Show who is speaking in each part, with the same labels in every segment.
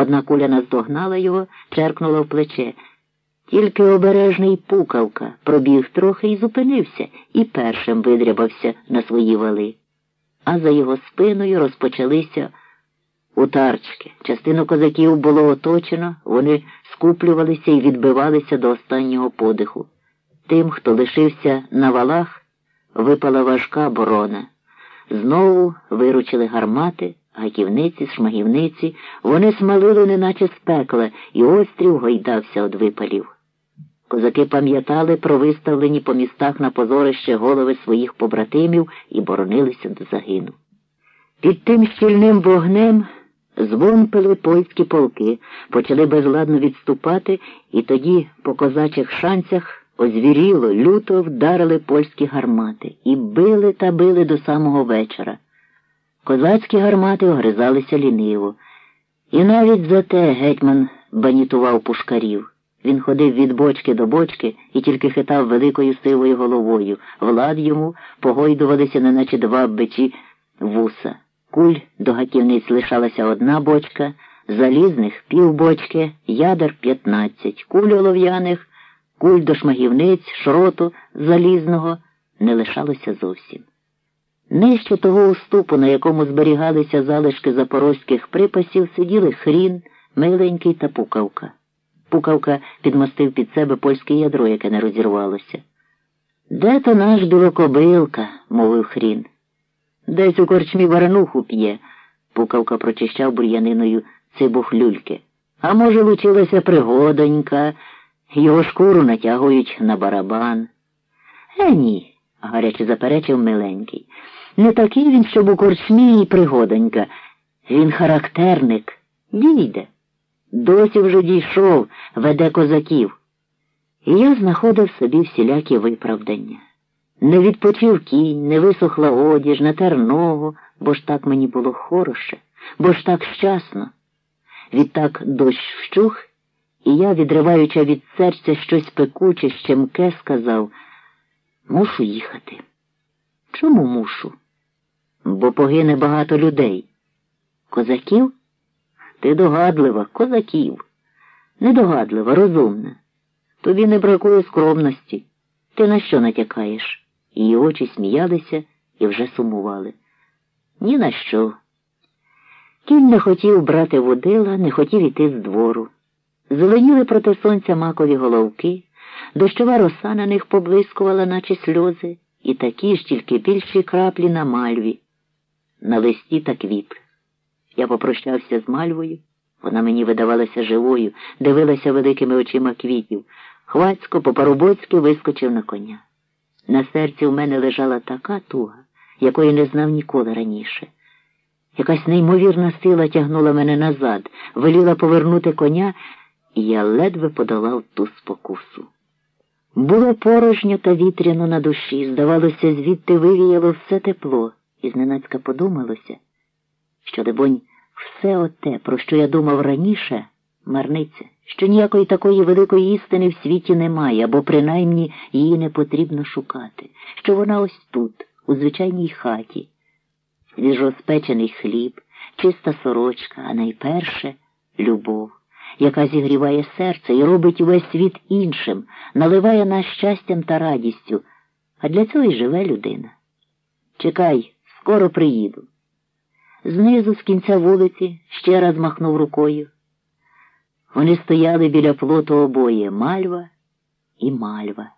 Speaker 1: Одна куля наздогнала його, черкнула в плече. Тільки обережний пукавка пробіг трохи і зупинився і першим видрябався на свої вали. А за його спиною розпочалися утарчки. Частину козаків було оточено, вони скуплювалися і відбивалися до останнього подиху. Тим, хто лишився на валах, випала важка оборона. Знову виручили гармати, гаківниці, шмагівниці, вони смалили, неначе з пекла, і острів гойдався від випалів. Козаки пам'ятали про виставлені по містах на позорище голови своїх побратимів і боронилися до загину. Під тим щільним вогнем звонпили польські полки, почали безладно відступати, і тоді, по козачих шанцях, озвіріло, люто вдарили польські гармати і били та били до самого вечора. Козацькі гармати огризалися ліниво. І навіть за те гетьман банітував пушкарів. Він ходив від бочки до бочки і тільки хитав великою сивою головою. Влад йому погойдувалися, неначе два бичі вуса. Куль до гаківниць лишалася одна бочка, залізних півбочки, ядер п'ятнадцять, куль олов'яних, куль до шмагівниць, шроту залізного не лишалося зовсім. Нижче того уступу, на якому зберігалися залишки запорозьких припасів, сиділи хрін, миленький та пукавка. Пукавка підмостив під себе польське ядро, яке не розірвалося. Де то наш білокобилка? мовив хрін. Десь у корчмі варенуху п'є, пукавка прочищав бур'яниною цибух люльки. А може, лучилася пригодонька, його шкуру натягують на барабан. Е, ні, гаряче заперечив миленький. Не такий він, щоб у корчмі і пригодонька. Він характерник. Дійде. Досі вже дійшов, веде козаків. І я знаходив собі всілякі виправдання. Не відпочив кінь, не висохла одіж, не тер ногу, бо ж так мені було хороше, бо ж так щасно. Відтак дощ вщух, і я, відриваючи від серця щось пекуче, щемке, сказав мушу їхати. Чому мушу? Бо погине багато людей. Козаків? Ти догадлива, козаків. Недогадлива, розумна. Тобі не бракує скромності. Ти на що натякаєш? Її очі сміялися і вже сумували. Ні на що. Кінь не хотів брати водила, не хотів іти з двору. Зеленіли проти сонця макові головки, дощова роса на них поблискувала, наче сльози, і такі ж тільки більші краплі на мальві, на листі та квіт. Я попрощався з мальвою. Вона мені видавалася живою, дивилася великими очима квітів. Хвацько по парубоцьки вискочив на коня. На серці у мене лежала така туга, якої не знав ніколи раніше. Якась неймовірна сила тягнула мене назад, веліла повернути коня, і я ледве подолав ту спокусу. Було порожньо та вітряно на душі, здавалося, звідти вивіяло все тепло, і зненацька подумалося, що, либонь, все оте, про що я думав раніше, марниця, що ніякої такої великої істини в світі немає, або принаймні її не потрібно шукати, що вона ось тут, у звичайній хаті, свіжоспечений хліб, чиста сорочка, а найперше любов, яка зігріває серце і робить увесь світ іншим, наливає нас щастям та радістю, а для цього й живе людина. Чекай, скоро приїду. Знизу, з кінця вулиці, ще раз махнув рукою. Вони стояли біля плоту обоє мальва і мальва.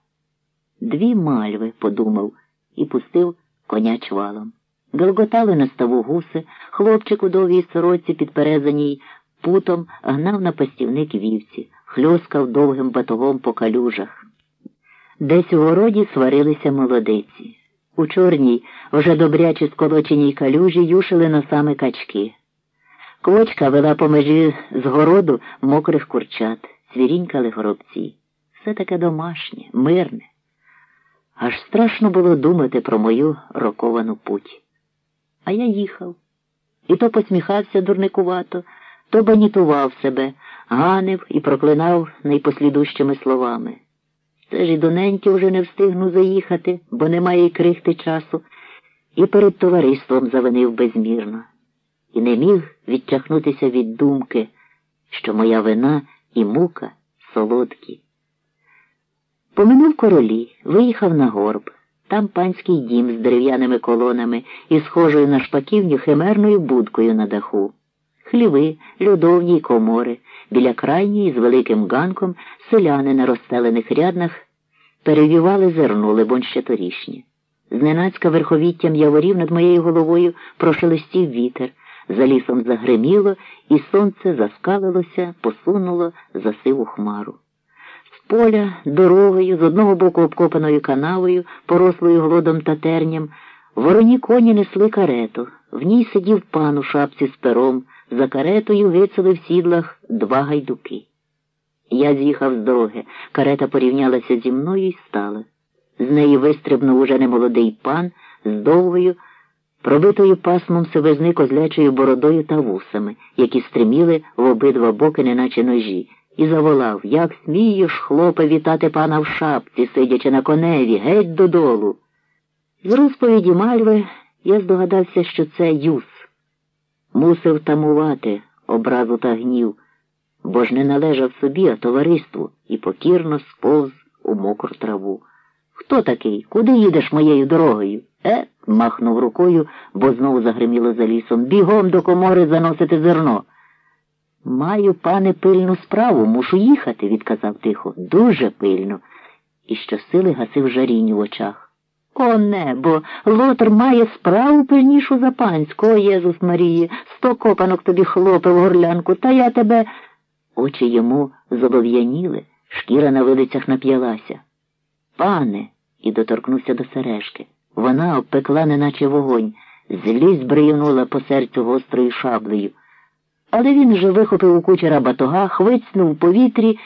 Speaker 1: Дві мальви, подумав, і пустив коня чвалом. Галготали на ставу гуси, хлопчик у довгій сороці, підперезаній путом, гнав на пастівник вівці, хльоскав довгим батогом по калюжах. Десь у городі сварилися молодиці. У чорній, вже добряче сколоченій калюжі юшили носами качки. Квочка вела по межі з городу мокрих курчат, свірінькали горобці. Все таке домашнє, мирне. Аж страшно було думати про мою роковану путь. А я їхав. І то посміхався дурникувато, то банітував себе, ганив і проклинав найпослідущими словами. Це ж і до неньки вже не встигну заїхати, бо немає й крихти часу, і перед товариством завинив безмірно, і не міг відтягнутися від думки. що моя вина і мука солодкі. Поминув королі, виїхав на горб. Там панський дім з дерев'яними колонами і схожою на шпаківню химерною будкою на даху. Хліви, льодовні й комори, біля крайньої з великим ганком селяни на розстелених ряднах перевівали зерно, либонь ще торішнє. Зненацька верховіттям яворів над моєю головою прошелестів вітер, за лісом загриміло, і сонце заскалилося, посунуло за сиву хмару. З поля, дорогою, з одного боку обкопаною канавою, порослою глодом та терням, вороні коні несли карету. В ній сидів пан у шапці з пером, за каретою вицели в сідлах два гайдуки. Я з'їхав з дороги, карета порівнялася зі мною і стала. З неї вистрибнув уже немолодий пан з довгою, пробитою пасмом сивизни козлячою бородою та вусами, які стриміли в обидва боки, неначе ножі, і заволав Як смієш, хлопе, вітати пана в шапці, сидячи на коневі, геть додолу. З розповіді мальви я здогадався, що це юс. Мусив тамувати образу та гнів, бо ж не належав собі, а товариству, і покірно сповз у мокру траву. Хто такий? Куди їдеш моєю дорогою? Е, махнув рукою, бо знову загриміло за лісом. Бігом до комори заносити зерно. Маю, пане, пильну справу, мушу їхати, відказав тихо. Дуже пильно. І щосили гасив жарінь в очах. О, небо, лотер має справу пильнішу за панську, о Єзус Марії, сто копанок тобі хлопе в горлянку, та я тебе. Очі йому золов'яніли, шкіра на вилицях нап'ялася. Пане, і доторкнувся до сережки. Вона обпекла, неначе вогонь, злість бриюнула по серцю гострою шаблею. Але він вже вихопив у кучера батога, хвицнув у повітрі